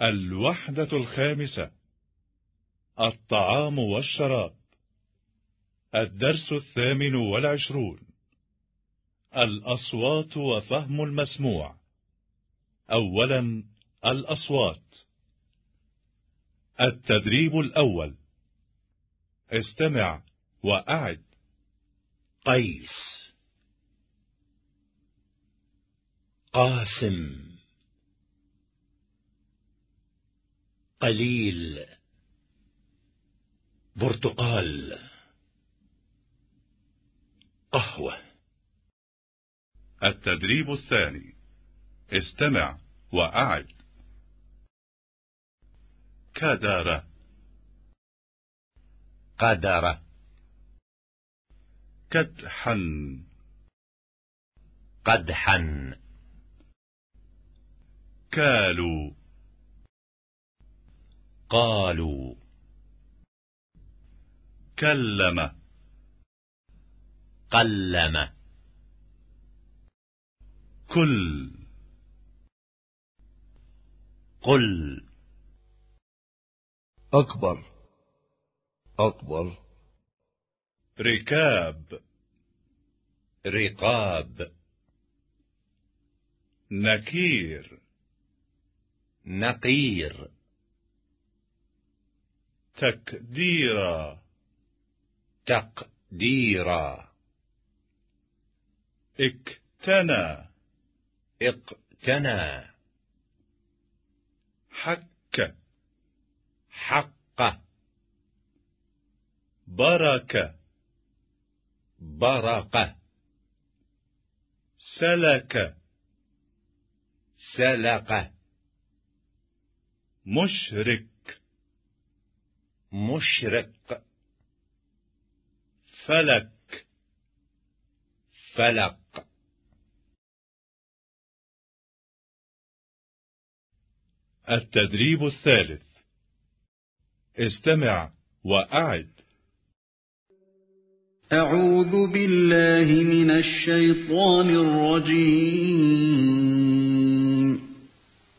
الوحدة الخامسة. الطعام والشراب. الدرس الثامن والعشرون. الأصوات وفهم المسموع. أولا الأصوات. التدريب الأول. استمع وأعد. قيس. قاسم. قليل. برتقال. قهوة. التدريب الثاني. استمع وأعد. كدر قدر كدحا. قدحا. كالوا قالوا. كلم. قلم. كل. قل. أكبر. أكبر. ركاب. رقاب. نكير. نقير. تكديرا تقديرا. اكتنى اقتنى. حك. حق. برك. برق. سلك. سلق مشرك. مشرق. فلك. فلق. التدريب الثالث. استمع وأعد. أعوذ بالله من الشيطان الرجيم.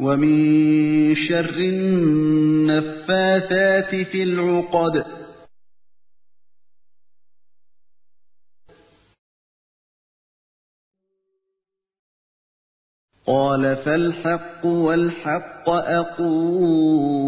ومن شر النفاثات في العقد. قال فالحق والحق أقول.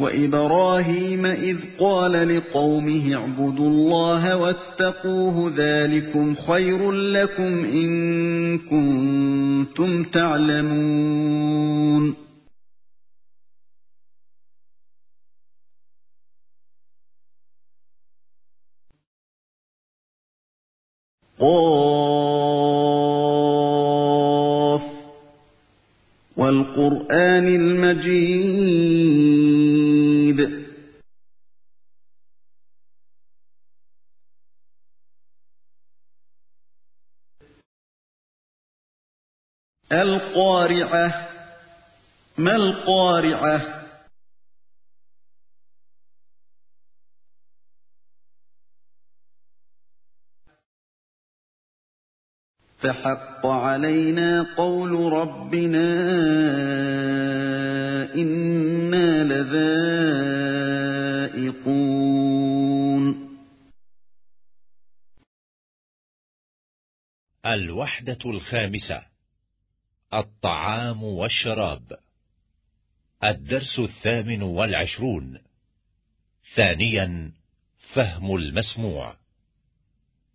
وإبراهيم إذ قال لقومه اعبدوا الله واتقوه ذلكم خير لكم إن كنتم تعلمون. قاف. والقرآن المجيد. القارعة. ما القارعة؟ فحق علينا قول ربنا إنا لذائقون. الوحدة الخامسة. الطعام والشراب. الدرس الثامن والعشرون. ثانيا فهم المسموع.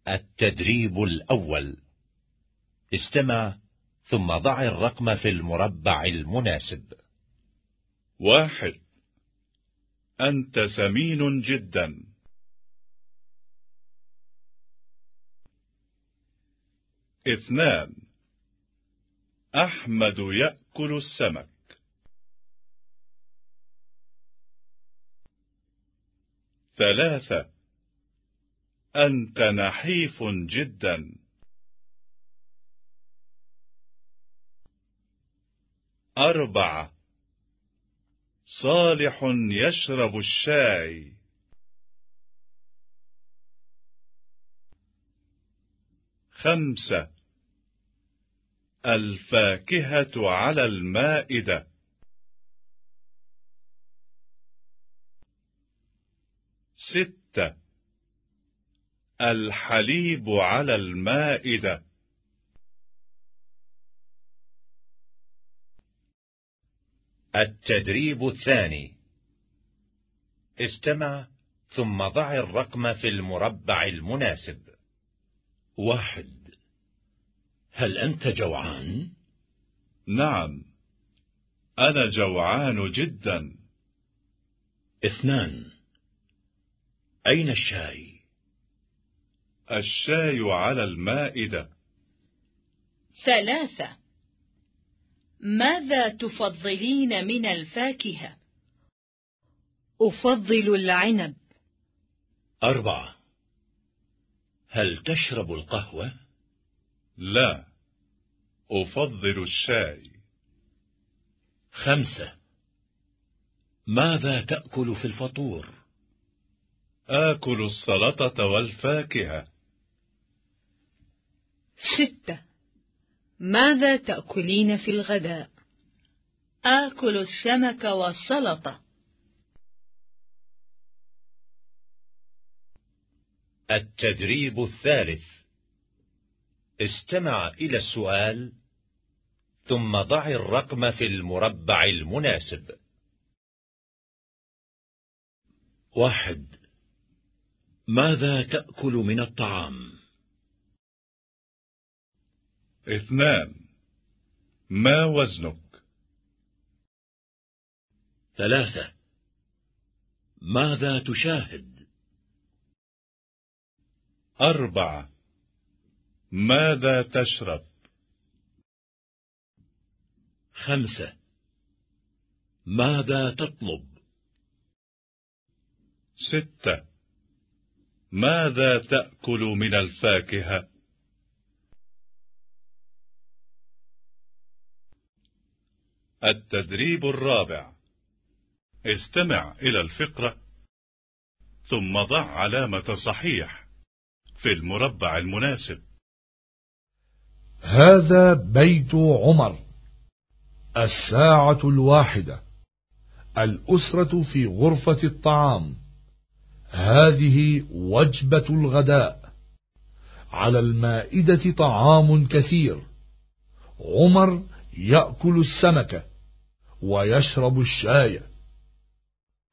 التدريب الأول. استمع ثم ضع الرقم في المربع المناسب. واحد. أنت سمين جدا. اثنان. أحمد يأكل السمك. ثلاثة. أنت نحيف جدا. أربعة. صالح يشرب الشاي. خمسة. الفاكهة على المائدة. ستة. الحليب على المائدة. التدريب الثاني. استمع ثم ضع الرقم في المربع المناسب. واحد. هل أنت جوعان؟ نعم أنا جوعان جدا اثنان أين الشاي؟ الشاي على المائدة ثلاثة ماذا تفضلين من الفاكهة؟ أفضل العنب أربعة هل تشرب القهوة؟ لا. أفضل الشاي. خمسة. ماذا تأكل في الفطور؟ آكل السلطة والفاكهة. ستة. ماذا تأكلين في الغداء؟ آكل السمك والسلطة. التدريب الثالث. استمع إلى السؤال ثم ضع الرقم في المربع المناسب واحد ماذا تأكل من الطعام؟ اثنان ما وزنك ثلاثة ماذا تشاهد؟ أربعة ماذا تشرب؟ خمسة. ماذا تطلب؟ ستة. ماذا تأكل من الفاكهة؟ التدريب الرابع. استمع إلى الفقرة ثم ضع علامة صحيح في المربع المناسب. هذا بيت عمر. الساعة الواحدة. الأسرة في غرفة الطعام. هذه وجبة الغداء. على المائدة طعام كثير. عمر يأكل السمك ويشرب الشاي.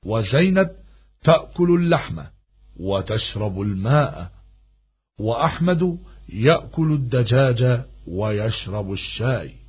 وزينب تأكل اللحم وتشرب الماء. وأحمد يأكل الدجاج ويشرب الشاي.